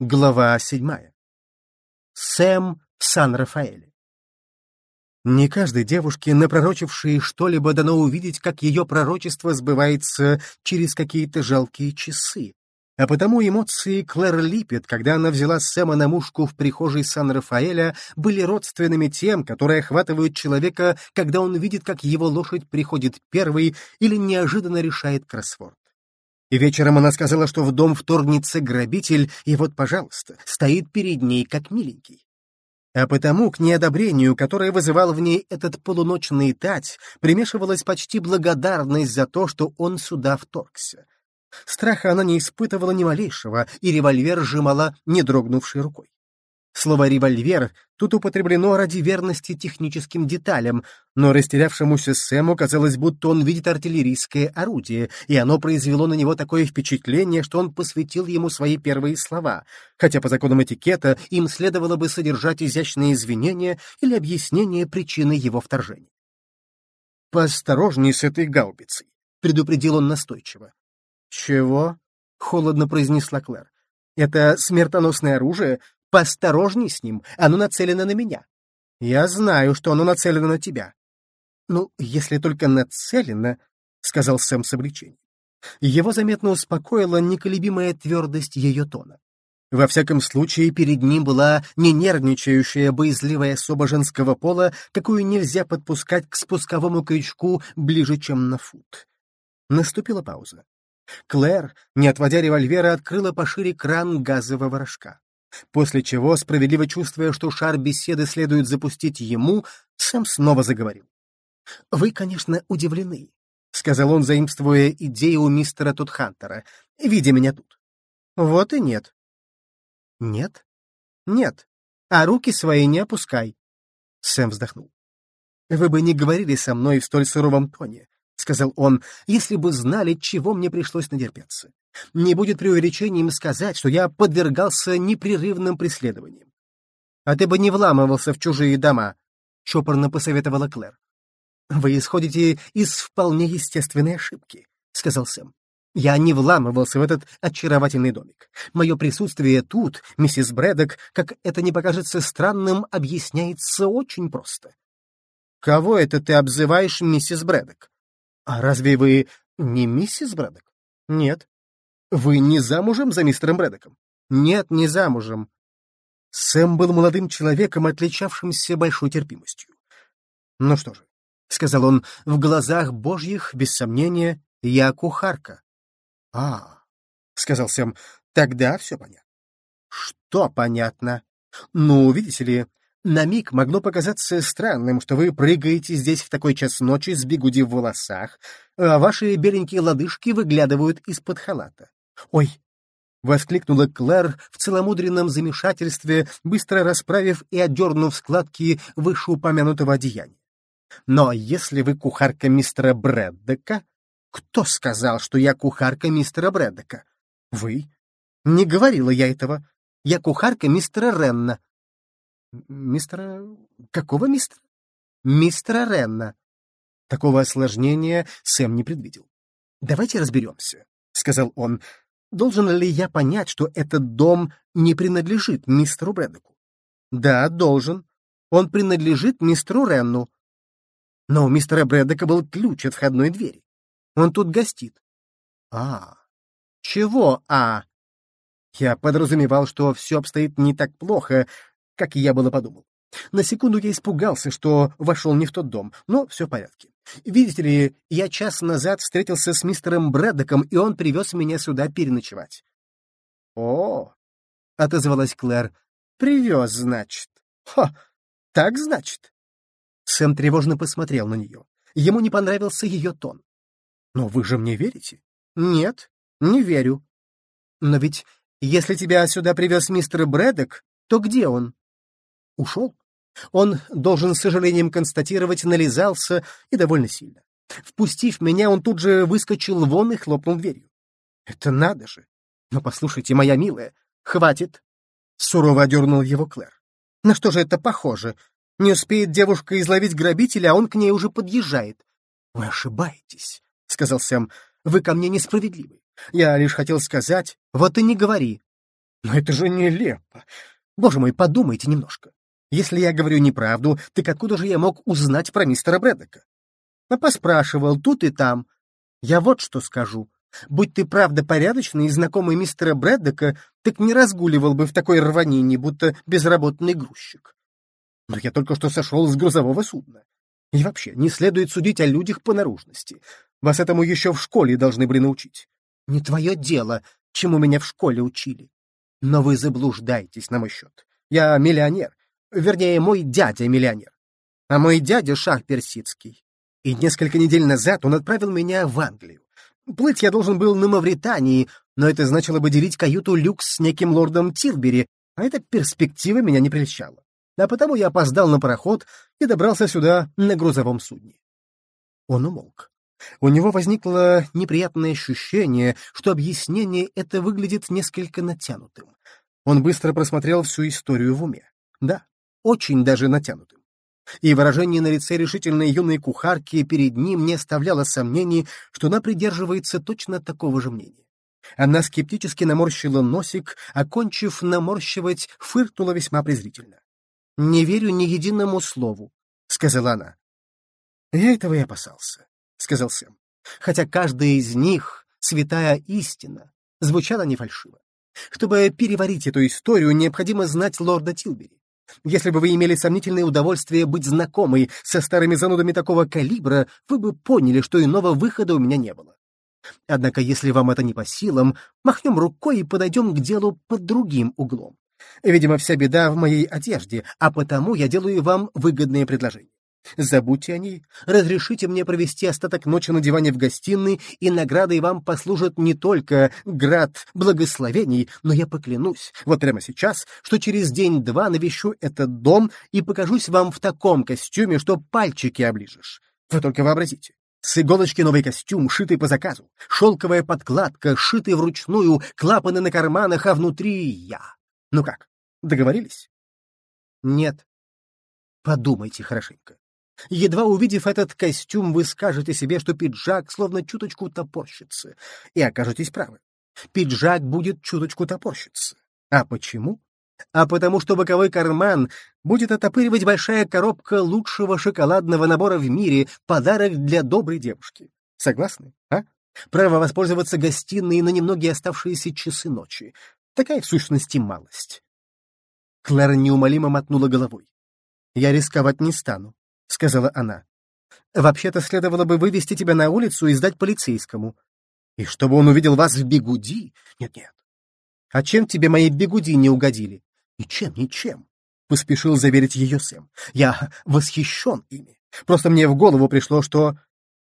Глава седьмая. Сэм в Сан-Рафаэле. Не каждой девушке, напророчившей что-либо, дано увидеть, как ее пророчество сбывается через какие-то жалкие часы. А потому эмоции Клэр Липпет, когда она взяла Сэма на мушку в прихожей Сан-Рафаэля, были родственными тем, которые охватывают человека, когда он видит, как его лошадь приходит первой или неожиданно решает кроссворд. И вечером она сказала, что в дом вторгнется грабитель, и вот, пожалуйста, стоит перед ней как миленький. А потому к неодобрению, которое вызывал в ней этот полуночный тать, примешивалась почти благодарность за то, что он сюда вторгся. Страха она не испытывала ни малейшего, и револьвер сжимала не дрогнувшей рукой. Слово «револьвер» тут употреблено ради верности техническим деталям, но растерявшемуся Сэму казалось, будто он видит артиллерийское орудие, и оно произвело на него такое впечатление, что он посвятил ему свои первые слова, хотя по законам этикета им следовало бы содержать изящные извинения или объяснение причины его вторжения. «Поосторожней с этой гаубицей», — предупредил он настойчиво. «Чего?» — холодно произнесла Клэр. «Это смертоносное оружие, Поосторожней с ним, оно нацелено на меня. Я знаю, что оно нацелено на тебя. Ну, если только нацелено, — сказал Сэм с облегчением. Его заметно успокоила неколебимая твердость ее тона. Во всяком случае, перед ним была не нервничающая, боязливая особа женского пола, какую нельзя подпускать к спусковому крючку ближе, чем на фут. Наступила пауза. Клэр, не отводя револьвера, открыла пошире кран газового рожка. После чего, справедливо чувствуя, что шар беседы следует запустить ему, Сэм снова заговорил. «Вы, конечно, удивлены», — сказал он, заимствуя идею у мистера Тутхантера, видя меня тут. «Вот и нет». «Нет?» «Нет. А руки свои не опускай». Сэм вздохнул. «Вы бы не говорили со мной в столь суровом тоне», — сказал он, — «если бы знали, чего мне пришлось надерпеться. Не будет преувеличением сказать, что я подвергался непрерывным преследованиям. А ты бы не вламывался в чужие дома, — чопорно посоветовала Клэр. Вы исходите из вполне естественной ошибки, — сказал Сэм. Я не вламывался в этот очаровательный домик. Мое присутствие тут, миссис Брэдок, как это не покажется странным, объясняется очень просто. Кого это ты обзываешь миссис Брэдок? А разве вы не миссис Брэдок? Нет. Вы не замужем за мистером Брэдоком? Нет, не замужем. Сэм был молодым человеком, отличавшимся большой терпимостью. Ну что же, — сказал он, — в глазах божьих, без сомнения, я кухарка. — А, — сказал Сэм, — тогда все понятно. — Что понятно? Ну, видите ли, на миг могло показаться странным, что вы прыгаете здесь в такой час ночи с бигуди в волосах, а ваши беленькие лодыжки выглядывают из-под халата. «Ой!» — воскликнула Клэр в целомудренном замешательстве, быстро расправив и отдернув складки вышеупомянутого одеяния. «Но если вы кухарка мистера Брэддека...» «Кто сказал, что я кухарка мистера Брэддека?» «Вы?» «Не говорила я этого. Я кухарка мистера Ренна». «Мистера... какого мистера?» «Мистера Ренна». Такого осложнения Сэм не предвидел. «Давайте разберемся», — сказал он. Должен ли я понять, что этот дом не принадлежит мистеру Брэдоку? Да, должен. Он принадлежит мистеру Ренну. Но у мистера Брэдока был ключ от входной двери. Он тут гостит. А, чего «а»? Я подразумевал, что все обстоит не так плохо, как я было подумал. На секунду я испугался, что вошел не в тот дом, но все в порядке. Видите ли, я час назад встретился с мистером Брэддоком, и он привез меня сюда переночевать. — О, — отозвалась Клэр, — привез, значит. — Ха, так значит. Сэм тревожно посмотрел на нее. Ему не понравился ее тон. — Но вы же мне верите? — Нет, не верю. — Но ведь если тебя сюда привез мистер Брэддок, то где он? — Ушел. Он, должен с сожалением констатировать, нализался и довольно сильно. Впустив меня, он тут же выскочил вон и хлопнул дверью. Это надо же! Но послушайте, моя милая, хватит! Сурово одернул его Клэр. На что же это похоже? Не успеет девушка изловить грабителя, а он к ней уже подъезжает. Вы ошибаетесь, — сказал Сэм. Вы ко мне несправедливы. Я лишь хотел сказать, вот и не говори. Но это же нелепо. Боже мой, подумайте немножко. Если я говорю неправду, так откуда же я мог узнать про мистера Брэддека? А поспрашивал тут и там. Я вот что скажу. Будь ты правда порядочный и знакомый мистера Брэддека, так не разгуливал бы в такой рванине, будто безработный грузчик. Но я только что сошел с грузового судна. И вообще, не следует судить о людях по наружности. Вас этому еще в школе должны были научить. Не твое дело, чему меня в школе учили. Но вы заблуждаетесь на мой счет. Я миллионер. Вернее, мой дядя миллионер. А мой дядя шах персидский. И несколько недель назад он отправил меня в Англию. Плыть я должен был на Мавритании, но это значило бы делить каюту люкс с неким лордом Тилбери, а эта перспектива меня не прельщала а потому я опоздал на пароход и добрался сюда на грузовом судне. Он умолк. У него возникло неприятное ощущение, что объяснение это выглядит несколько натянутым. Он быстро просмотрел всю историю в уме. Да, очень даже натянутым. И выражение на лице решительной юной кухарки перед ним не оставляло сомнений, что она придерживается точно такого же мнения. Она скептически наморщила носик, окончив наморщивать, фыркнула весьма презрительно. «Не верю ни единому слову», — сказала она. «Я этого и опасался», — сказал Сэм. «Хотя каждая из них — святая истина, звучала не фальшиво. Чтобы переварить эту историю, необходимо знать лорда Тилбери. Если бы вы имели сомнительное удовольствие быть знакомой со старыми занудами такого калибра, вы бы поняли, что иного выхода у меня не было. Однако, если вам это не по силам, махнем рукой и подойдем к делу под другим углом. Видимо, вся беда в моей одежде, а потому я делаю вам выгодное предложение. Забудьте о ней, разрешите мне провести остаток ночи на диване в гостиной, и наградой вам послужит не только град благословений, но я поклянусь, вот прямо сейчас, что через день-два навещу этот дом и покажусь вам в таком костюме, что пальчики оближешь. Вы только вообразите. С иголочки новый костюм, шитый по заказу, шелковая подкладка, шитый вручную, клапаны на карманах, а внутри я. Ну как, договорились? Нет. Подумайте хорошенько. Едва увидев этот костюм, вы скажете себе, что пиджак словно чуточку топорщится, и окажетесь правы. Пиджак будет чуточку топорщиться. А почему? А потому что боковой карман будет отопыривать большая коробка лучшего шоколадного набора в мире, подарок для доброй девушки. Согласны, а? Право воспользоваться гостиной на немногие оставшиеся часы ночи. Такая, в сущности, малость. Клэр неумолимо мотнула головой. «Я рисковать не стану», — сказала она. «Вообще-то следовало бы вывести тебя на улицу и сдать полицейскому. И чтобы он увидел вас в бегуди? Нет-нет. А чем тебе мои бегуди не угодили? Ничем, ничем», — поспешил заверить ее Сэм. «Я восхищен ими. Просто мне в голову пришло, что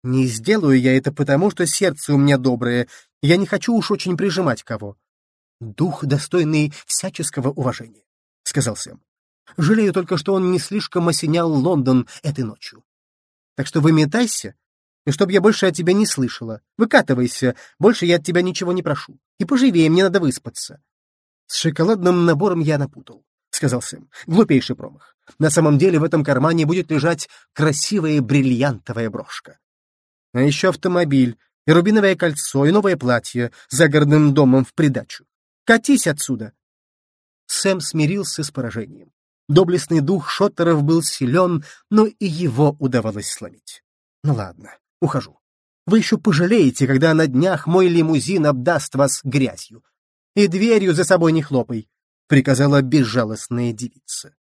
не сделаю я это потому, что сердце у меня доброе. Я не хочу уж очень прижимать кого. «Дух, достойный всяческого уважения», — сказал Сэм. «Жалею только, что он не слишком осенял Лондон этой ночью. Так что выметайся, и чтоб я больше от тебя не слышала. Выкатывайся, больше я от тебя ничего не прошу. И поживее, мне надо выспаться». «С шоколадным набором я напутал», — сказал Сэм. «Глупейший промах. На самом деле в этом кармане будет лежать красивая бриллиантовая брошка. А еще автомобиль, и рубиновое кольцо, и новое платье с загородным домом в придачу. Катись отсюда!» Сэм смирился с поражением. Доблестный дух Шоттеров был силен, но и его удавалось сломить. «Ну ладно, ухожу. Вы еще пожалеете, когда на днях мой лимузин обдаст вас грязью. И дверью за собой не хлопай», — приказала безжалостная девица.